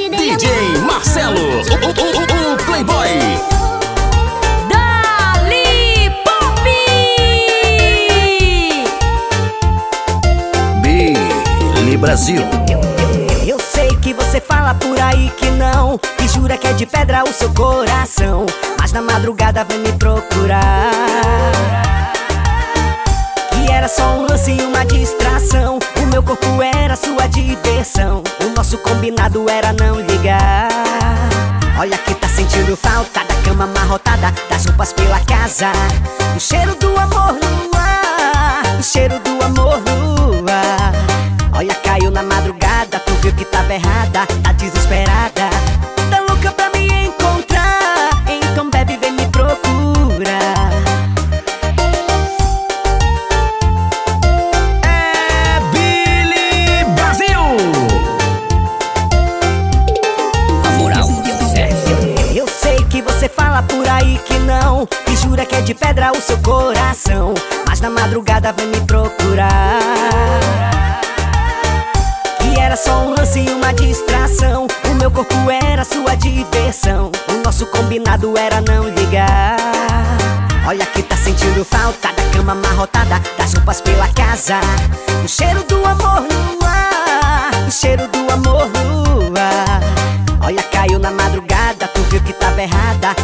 te dei DJ Marcelo, o, o, o, o Playboy. Dali Pop! Billy Brasil. Eu sei que você fala por aí que não E jura que é de pedra o seu coração Mas na madrugada vem me procurar Que era só um lance e uma distração O meu corpo era sua diversão nosso combinado era não ligar. Olha que tá sentindo falta da cama amarrotada Das roupas pela casa. O cheiro do amor no ar O cheiro do amor no ar. Olha, caiu na madrugada, tu viu que tava errada, tá desesperada. Tá louca pra me encontrar, aí que não, e jura que é de pedra o seu coração. Mas na madrugada vem me procurar. Que era só um lance e uma distração. O meu corpo era sua diversão. O nosso combinado era não ligar. Olha que tá sentindo falta da cama amarrotada, das roupas pela casa. O cheiro do amor no ar, o cheiro do amor no ar. Olha, caiu na madrugada, tu viu que tava errada.